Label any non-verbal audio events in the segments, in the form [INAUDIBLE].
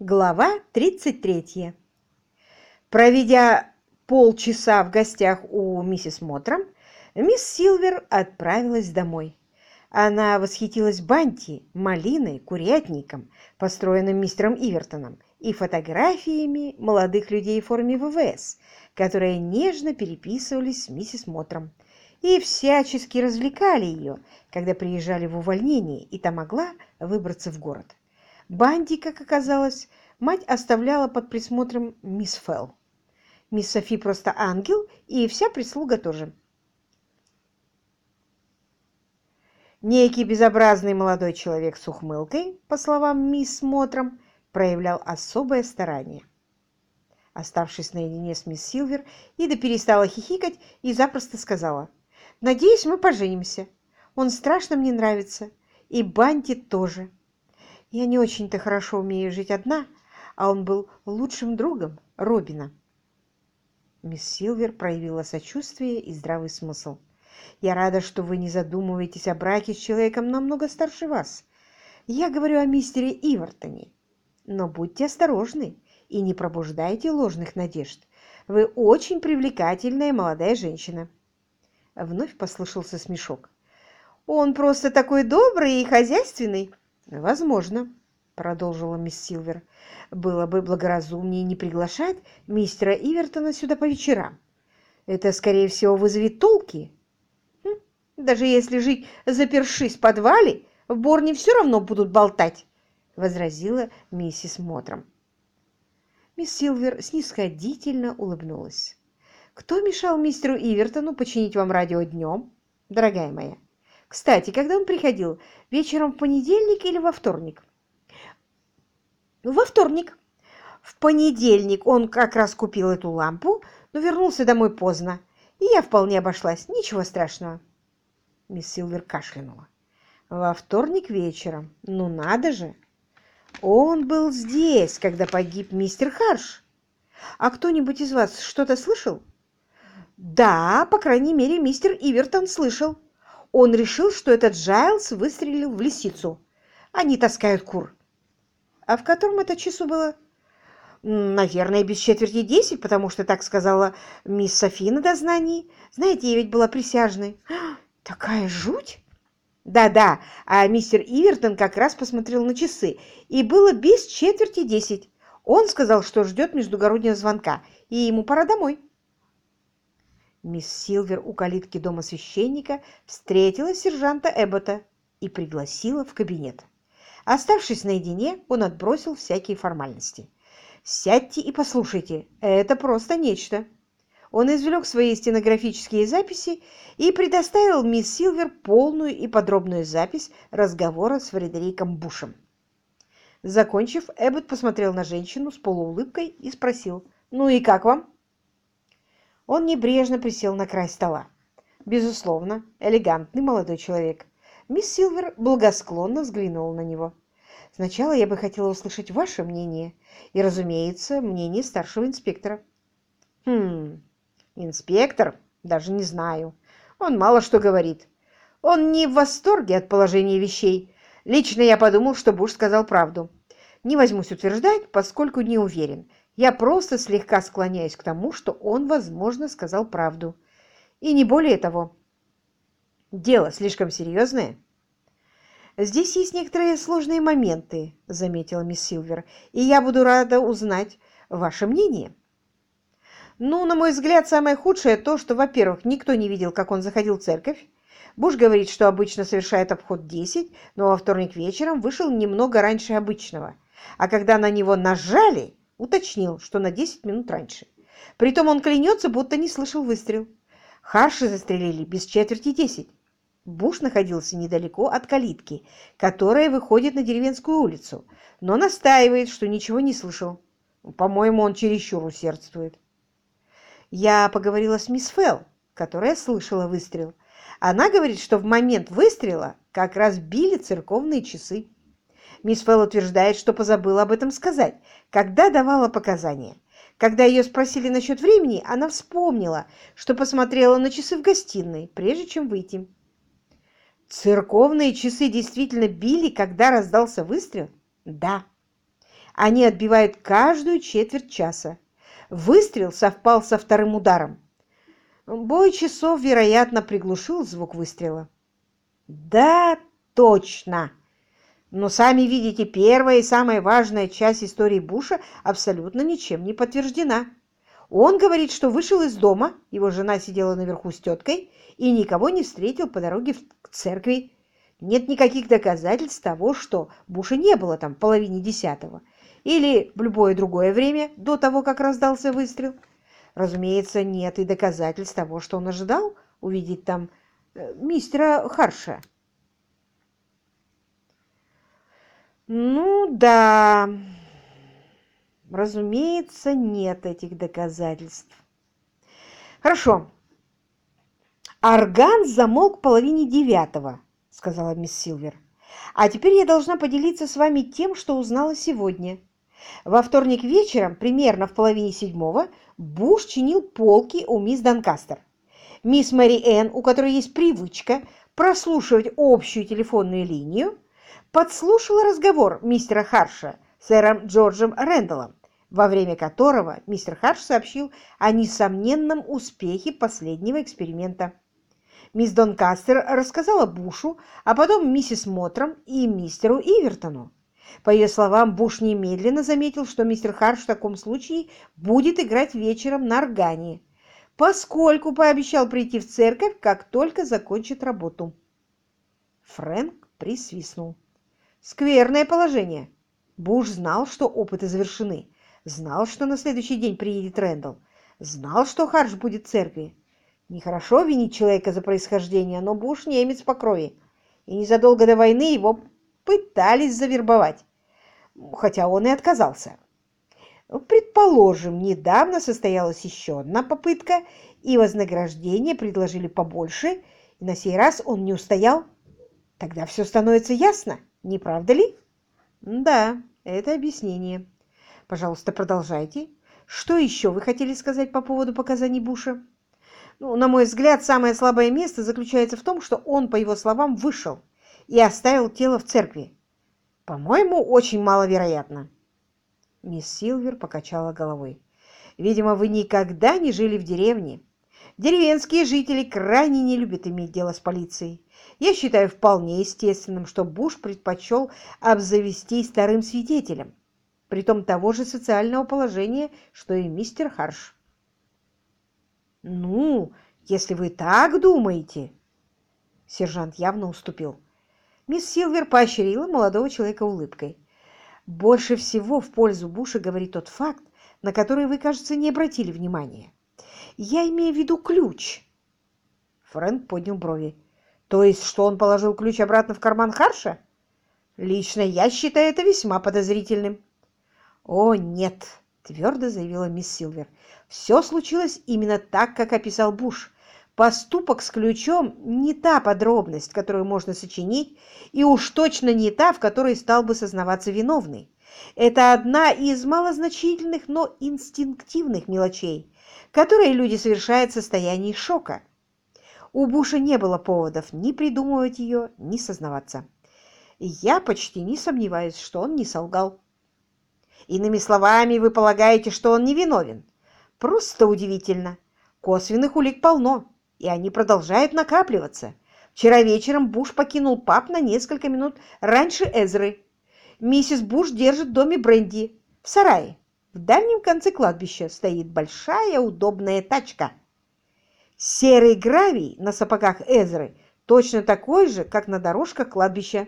Глава 33. Проведя полчаса в гостях у миссис Мотром, мисс Силвер отправилась домой. Она восхитилась банти, малиной, курятником, построенным мистером Ивертоном, и фотографиями молодых людей в форме ВВС, которые нежно переписывались с миссис Мотром, и всячески развлекали ее, когда приезжали в увольнение, и та могла выбраться в город. Банди, как оказалось, мать оставляла под присмотром мисс Фелл. Мисс Софи просто ангел, и вся прислуга тоже. Некий безобразный молодой человек с ухмылкой, по словам мисс Мотром, проявлял особое старание. Оставшись наедине с мисс Силвер, Ида перестала хихикать и запросто сказала, «Надеюсь, мы поженимся. Он страшно мне нравится. И Банти тоже. Я не очень-то хорошо умею жить одна, а он был лучшим другом Робина. Мисс Силвер проявила сочувствие и здравый смысл. «Я рада, что вы не задумываетесь о браке с человеком намного старше вас. Я говорю о мистере Ивертоне. Но будьте осторожны и не пробуждайте ложных надежд. Вы очень привлекательная молодая женщина». Вновь послышался смешок. «Он просто такой добрый и хозяйственный». «Возможно», — продолжила мисс Силвер. «Было бы благоразумнее не приглашать мистера Ивертона сюда по вечерам. Это, скорее всего, вызовет толки. Хм, даже если жить, запершись в подвале, в Борне все равно будут болтать», — возразила миссис Мотром. Мисс Силвер снисходительно улыбнулась. «Кто мешал мистеру Ивертону починить вам радио днем, дорогая моя?» Кстати, когда он приходил? Вечером в понедельник или во вторник? Во вторник. В понедельник он как раз купил эту лампу, но вернулся домой поздно, и я вполне обошлась. Ничего страшного. Мисс Силвер кашлянула. Во вторник вечером. Ну надо же! Он был здесь, когда погиб мистер Харш. А кто-нибудь из вас что-то слышал? Да, по крайней мере, мистер Ивертон слышал он решил, что этот Джайлз выстрелил в лисицу. Они таскают кур. А в котором это часу было? Наверное, без четверти десять, потому что так сказала мисс Софи на дознании. Знаете, я ведь была присяжной. [GASPS] Такая жуть! Да-да, а мистер Ивертон как раз посмотрел на часы, и было без четверти десять. Он сказал, что ждет междугороднего звонка, и ему пора домой. Мисс Силвер у калитки дома священника встретила сержанта Эббота и пригласила в кабинет. Оставшись наедине, он отбросил всякие формальности. «Сядьте и послушайте, это просто нечто». Он извлек свои стенографические записи и предоставил мисс Силвер полную и подробную запись разговора с Фредериком Бушем. Закончив, Эббот посмотрел на женщину с полуулыбкой и спросил, «Ну и как вам?» Он небрежно присел на край стола. Безусловно, элегантный молодой человек. Мисс Силвер благосклонно взглянула на него. «Сначала я бы хотела услышать ваше мнение и, разумеется, мнение старшего инспектора». «Хм, инспектор? Даже не знаю. Он мало что говорит. Он не в восторге от положения вещей. Лично я подумал, что Буш сказал правду. Не возьмусь утверждать, поскольку не уверен, я просто слегка склоняюсь к тому, что он, возможно, сказал правду. И не более того. Дело слишком серьезное. «Здесь есть некоторые сложные моменты», — заметила мисс Силвер, «и я буду рада узнать ваше мнение». «Ну, на мой взгляд, самое худшее то, что, во-первых, никто не видел, как он заходил в церковь. Буш говорит, что обычно совершает обход 10, но во вторник вечером вышел немного раньше обычного. А когда на него нажали, уточнил, что на 10 минут раньше. Притом он клянется, будто не слышал выстрел. Харши застрелили без четверти десять. Буш находился недалеко от калитки, которая выходит на деревенскую улицу, но настаивает, что ничего не слышал. По-моему, он чересчур усердствует. Я поговорила с мисс Фелл, которая слышала выстрел. Она говорит, что в момент выстрела как раз били церковные часы. Мисс Фелл утверждает, что позабыла об этом сказать, когда давала показания. Когда ее спросили насчет времени, она вспомнила, что посмотрела на часы в гостиной, прежде чем выйти. Церковные часы действительно били, когда раздался выстрел? Да. Они отбивают каждую четверть часа. Выстрел совпал со вторым ударом. Бой часов, вероятно, приглушил звук выстрела. Да, точно. Но сами видите, первая и самая важная часть истории Буша абсолютно ничем не подтверждена. Он говорит, что вышел из дома, его жена сидела наверху с теткой, и никого не встретил по дороге к церкви. Нет никаких доказательств того, что Буша не было там в половине десятого или в любое другое время до того, как раздался выстрел. Разумеется, нет и доказательств того, что он ожидал увидеть там э, мистера Харша. Ну да, разумеется, нет этих доказательств. Хорошо. Орган замолк в половине девятого, сказала мисс Силвер. А теперь я должна поделиться с вами тем, что узнала сегодня. Во вторник вечером, примерно в половине седьмого, Буш чинил полки у мисс Донкастер. Мисс Мэри Энн, у которой есть привычка прослушивать общую телефонную линию, подслушала разговор мистера Харша с сэром Джорджем Рэндаллом, во время которого мистер Харш сообщил о несомненном успехе последнего эксперимента. Мисс Донкастер рассказала Бушу, а потом миссис Мотром и мистеру Ивертону. По ее словам, Буш немедленно заметил, что мистер Харш в таком случае будет играть вечером на органе, поскольку пообещал прийти в церковь, как только закончит работу. Фрэнк присвистнул. Скверное положение. Буш знал, что опыты завершены, знал, что на следующий день приедет Рэндалл, знал, что Харш будет в церкви. Нехорошо винить человека за происхождение, но Буш немец по крови, и незадолго до войны его пытались завербовать, хотя он и отказался. Предположим, недавно состоялась еще одна попытка, и вознаграждение предложили побольше, и на сей раз он не устоял. Тогда все становится ясно, не правда ли? Да, это объяснение. Пожалуйста, продолжайте. Что еще вы хотели сказать по поводу показаний Буша? Ну, на мой взгляд, самое слабое место заключается в том, что он, по его словам, вышел и оставил тело в церкви. По-моему, очень маловероятно. Мисс Силвер покачала головой. Видимо, вы никогда не жили в деревне. Деревенские жители крайне не любят иметь дело с полицией. Я считаю вполне естественным, что Буш предпочел обзавестись вторым свидетелем, притом того же социального положения, что и мистер Харш. «Ну, если вы так думаете...» Сержант явно уступил. Мисс Силвер поощрила молодого человека улыбкой. «Больше всего в пользу Буша говорит тот факт, на который вы, кажется, не обратили внимания. Я имею в виду ключ». Фрэнк поднял брови. «То есть, что он положил ключ обратно в карман Харша?» «Лично я считаю это весьма подозрительным». «О, нет!» – твердо заявила мисс Силвер. «Все случилось именно так, как описал Буш. Поступок с ключом не та подробность, которую можно сочинить, и уж точно не та, в которой стал бы сознаваться виновный. Это одна из малозначительных, но инстинктивных мелочей, которые люди совершают в состоянии шока. У Буша не было поводов ни придумывать ее, ни сознаваться. я почти не сомневаюсь, что он не солгал. Иными словами, вы полагаете, что он невиновен? Просто удивительно. Косвенных улик полно и они продолжают накапливаться. Вчера вечером Буш покинул паб на несколько минут раньше Эзры. Миссис Буш держит в доме Бренди в сарае. В дальнем конце кладбища стоит большая удобная тачка. Серый гравий на сапогах Эзры точно такой же, как на дорожках кладбища.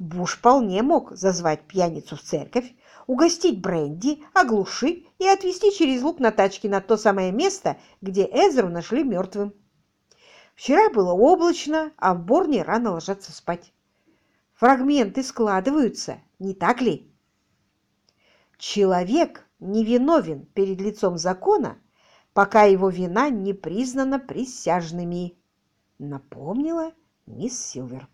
Буш вполне мог зазвать пьяницу в церковь, угостить бренди, оглушить и отвезти через луг на тачке на то самое место, где Эзеру нашли мертвым. Вчера было облачно, а в Борне рано ложатся спать. Фрагменты складываются, не так ли? Человек невиновен перед лицом закона, пока его вина не признана присяжными, напомнила мисс Силвер.